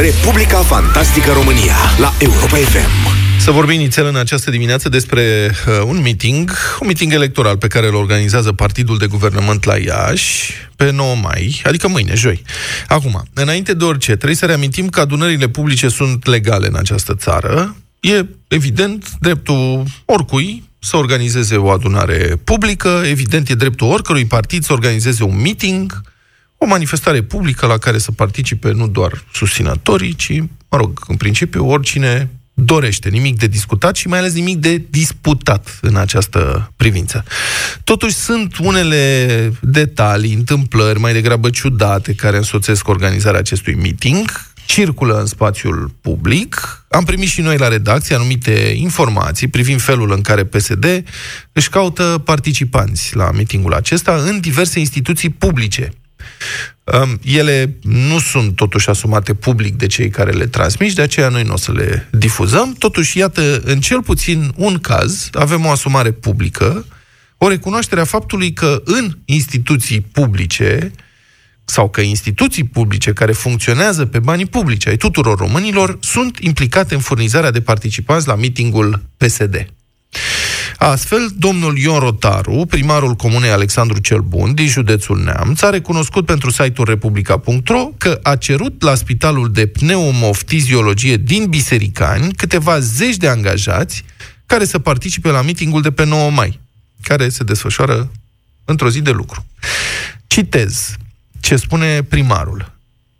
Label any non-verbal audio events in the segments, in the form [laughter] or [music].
Republica Fantastică România la Europa FM. Să vorbim inițial în această dimineață despre uh, un meeting, un meeting electoral pe care îl organizează Partidul de Guvernământ la Iași pe 9 mai, adică mâine, joi. Acum, înainte de orice, trebuie să reamintim că adunările publice sunt legale în această țară. E evident dreptul oricui să organizeze o adunare publică, evident e dreptul oricărui partid să organizeze un meeting, o manifestare publică la care să participe nu doar susținătorii, ci, mă rog, în principiu, oricine dorește, nimic de discutat și mai ales nimic de disputat în această privință. Totuși sunt unele detalii, întâmplări mai degrabă ciudate care însoțesc organizarea acestui meeting, circulă în spațiul public. Am primit și noi la redacție anumite informații privind felul în care PSD își caută participanți la meetingul acesta în diverse instituții publice ele nu sunt totuși asumate public de cei care le transmit, de aceea noi nu o să le difuzăm. Totuși, iată, în cel puțin un caz, avem o asumare publică, o recunoaștere a faptului că în instituții publice, sau că instituții publice care funcționează pe banii publici ai tuturor românilor sunt implicate în furnizarea de participanți la mitingul PSD. Astfel, domnul Ion Rotaru, primarul comunei Alexandru cel Bun din județul Neamț, a recunoscut pentru site-ul republica.ro că a cerut la Spitalul de Pneumoftiziologie din Bisericani câteva zeci de angajați care să participe la mitingul de pe 9 mai, care se desfășoară într-o zi de lucru. Citez ce spune primarul.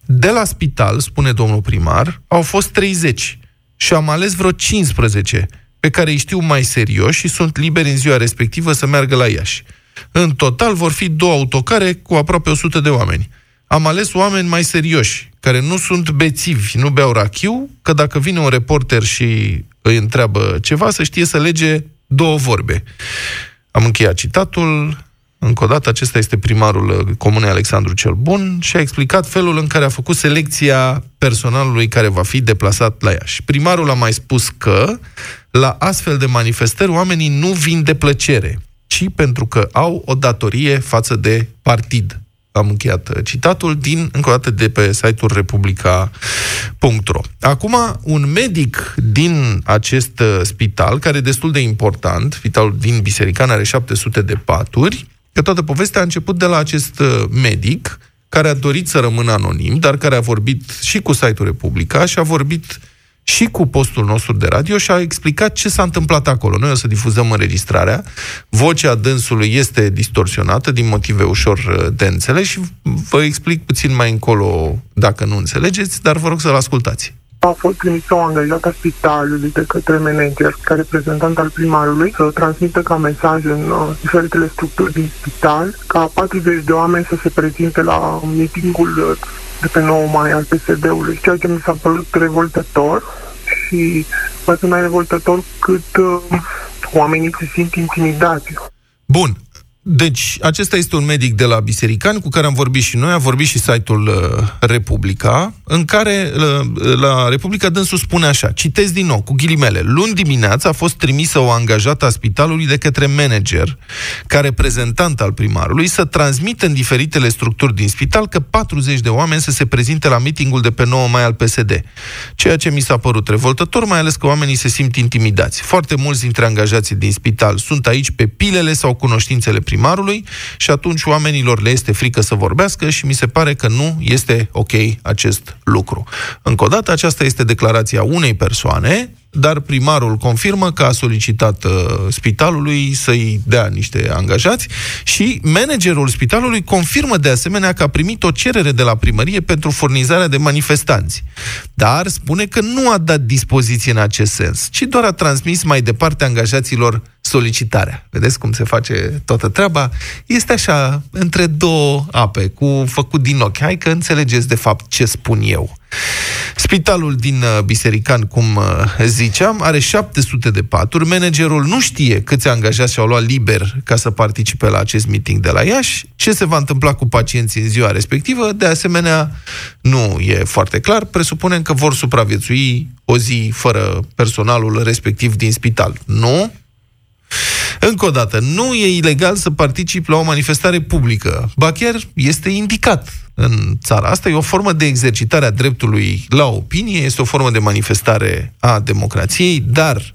De la spital, spune domnul primar, au fost 30 și am ales vreo 15 pe care îi știu mai serios și sunt liberi în ziua respectivă să meargă la Iași. În total vor fi două autocare cu aproape 100 de oameni. Am ales oameni mai serioși, care nu sunt bețivi, nu beau rachiu, că dacă vine un reporter și îi întreabă ceva, să știe să lege două vorbe. Am încheiat citatul, încă o dată, acesta este primarul comunei Alexandru cel Bun și a explicat felul în care a făcut selecția personalului care va fi deplasat la Iași. Primarul a mai spus că la astfel de manifestări oamenii nu vin de plăcere, ci pentru că au o datorie față de partid. Am încheiat citatul din, încă o dată, de pe site-ul republica.ro. Acum, un medic din acest uh, spital, care e destul de important, spitalul din Biserican are 700 de paturi, că toată povestea a început de la acest uh, medic, care a dorit să rămână anonim, dar care a vorbit și cu site-ul Republica și a vorbit și cu postul nostru de radio și a explicat ce s-a întâmplat acolo. Noi o să difuzăm înregistrarea. Vocea dânsului este distorsionată din motive ușor uh, de înțeles și vă explic puțin mai încolo dacă nu înțelegeți, dar vă rog să-l ascultați. A fost trimisă o angajată a spitalului de către manager, ca reprezentant al primarului, să transmită ca mesaj în uh, diferitele structuri din spital, ca 40 de oameni să se prezinte la meetingul uh, de pe 9 mai al PSD-ului, ceea ce mi s-a părut revoltător și mai mai revoltător cât uh, oamenii se simt intimidați. Bun, deci, acesta este un medic de la Bisericani cu care am vorbit și noi, a vorbit și site-ul uh, Republica, în care uh, la Republica dânsul spune așa, citesc din nou, cu ghilimele, luni dimineața a fost trimisă o angajată a spitalului de către manager, ca reprezentant al primarului, să transmită în diferitele structuri din spital că 40 de oameni să se prezinte la mitingul de pe 9 mai al PSD. Ceea ce mi s-a părut revoltător, mai ales că oamenii se simt intimidați. Foarte mulți dintre angajații din spital sunt aici pe pilele sau cunoștințele primarului primarului și atunci oamenilor le este frică să vorbească și mi se pare că nu este ok acest lucru. Încă o dată, aceasta este declarația unei persoane dar primarul confirmă că a solicitat uh, spitalului să-i dea niște angajați și managerul spitalului confirmă de asemenea că a primit o cerere de la primărie pentru furnizarea de manifestanți. Dar spune că nu a dat dispoziție în acest sens, ci doar a transmis mai departe angajaților solicitarea. Vedeți cum se face toată treaba? Este așa, între două ape, cu făcut din ochi. Hai că înțelegeți de fapt ce spun eu. Spitalul din uh, Biserican, cum uh, ziceam, are 700 de paturi. Managerul nu știe câți angajați și-au luat liber ca să participe la acest meeting de la Iași. Ce se va întâmpla cu pacienții în ziua respectivă, de asemenea, nu e foarte clar. Presupunem că vor supraviețui o zi fără personalul respectiv din spital. Nu? Încă o dată, nu e ilegal să participi la o manifestare publică. Ba chiar este indicat în țara asta, e o formă de exercitare a dreptului la opinie, este o formă de manifestare a democrației, dar,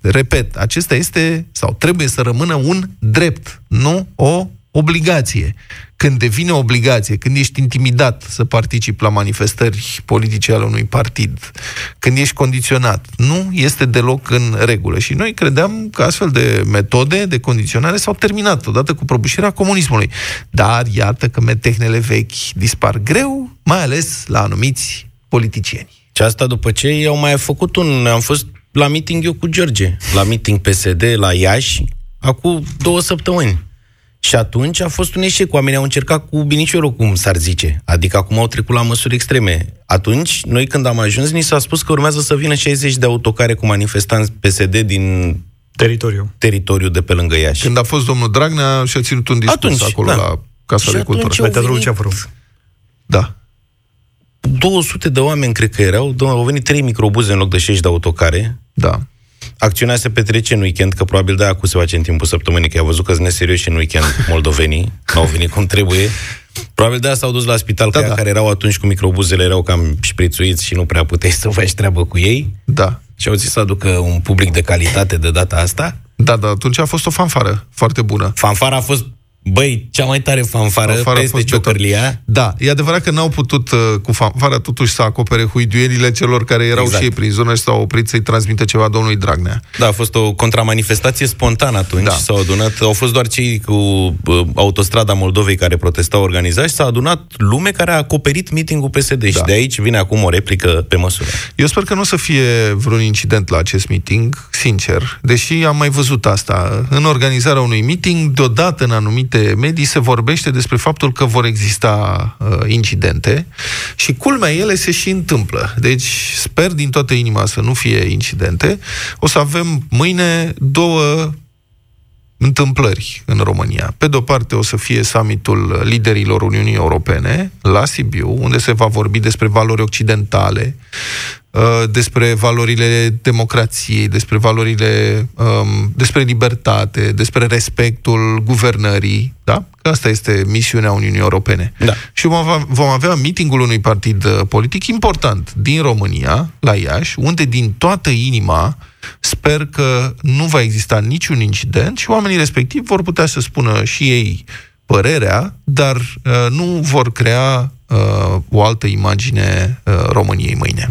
repet, acesta este sau trebuie să rămână un drept, nu o obligație. Când devine obligație, când ești intimidat să participi la manifestări politice ale unui partid, când ești condiționat, nu este deloc în regulă. Și noi credeam că astfel de metode de condiționare s-au terminat odată cu prăbușirea comunismului. Dar iată că metehnele vechi dispar greu, mai ales la anumiți politicieni. Și asta după ce i au mai făcut un... Am fost la meeting eu cu George, la meeting PSD la Iași, acum două săptămâni. Și atunci a fost un eșec. Oamenii au încercat cu biniciorul, cum s-ar zice. Adică acum au trecut la măsuri extreme. Atunci, noi când am ajuns, ni s-a spus că urmează să vină 60 de autocare cu manifestanți PSD din teritoriu. teritoriul de pe lângă Iași. Când a fost domnul Dragnea și a ținut un discurs Atunci, acolo da. la Casa Și de Cultură. atunci Pe au teatrul venit- Ceafăru. Da. 200 de oameni, cred că erau. Dom'le, au venit 3 microbuze în loc de 60 de autocare. Da. Acțiunea se petrece în weekend, că probabil de-aia cu se face în timpul săptămânii, că i-au văzut că sunt neserioși în weekend [laughs] moldovenii, n-au venit cum trebuie. Probabil de-aia s-au dus la spital, Da, că da, da. care erau atunci cu microbuzele erau cam șprițuiți și nu prea puteai să faci treabă cu ei. Da. Și au zis să aducă un public de calitate de data asta. Da, da, atunci a fost o fanfară foarte bună. Fanfara a fost, băi, cea mai tare fanfară, Fanfara a peste fost ciocărlia. Da, e adevărat că n-au putut uh, cu fanfara totuși să acopere huiduierile celor care erau Exact. și ei prin zonă și s-au oprit să-i transmită ceva domnului Dragnea. Da, a fost o contramanifestație spontană atunci. Da. Da. S-au adunat, au fost doar cei cu uh, autostrada Moldovei care protestau organizat și s-a adunat lume care a acoperit mitingul PSD. Da. Și de aici vine acum o replică pe măsură. Eu sper că nu o să fie vreun incident la acest meeting, sincer, deși am mai văzut asta. În organizarea unui meeting, deodată în anumite medii se vorbește despre faptul că vor exista uh, incidente și culmea ele se și întâmplă. Deci sper din toată inima să nu fie incidente. O să avem mâine două întâmplări în România. Pe de-o parte o să fie summitul liderilor Uniunii Europene la Sibiu, unde se va vorbi despre valori occidentale, uh, despre valorile democrației, despre valorile, um, despre libertate, despre respectul guvernării, da? Că asta este misiunea Uniunii Europene. Da. Și vom avea, vom avea meetingul unui partid uh, politic important din România, la Iași, unde din toată inima sper că nu va exista niciun incident și oamenii respectivi vor putea să spună și ei părerea, dar uh, nu vor crea uh, o altă imagine uh, României mâine.